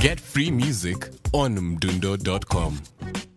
Get free music on mdundo.com.